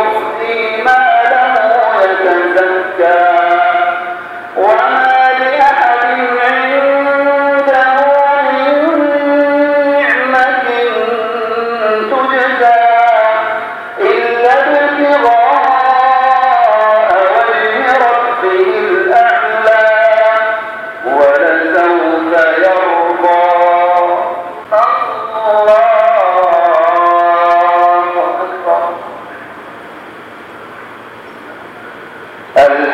يؤتي ماله يتزكى. and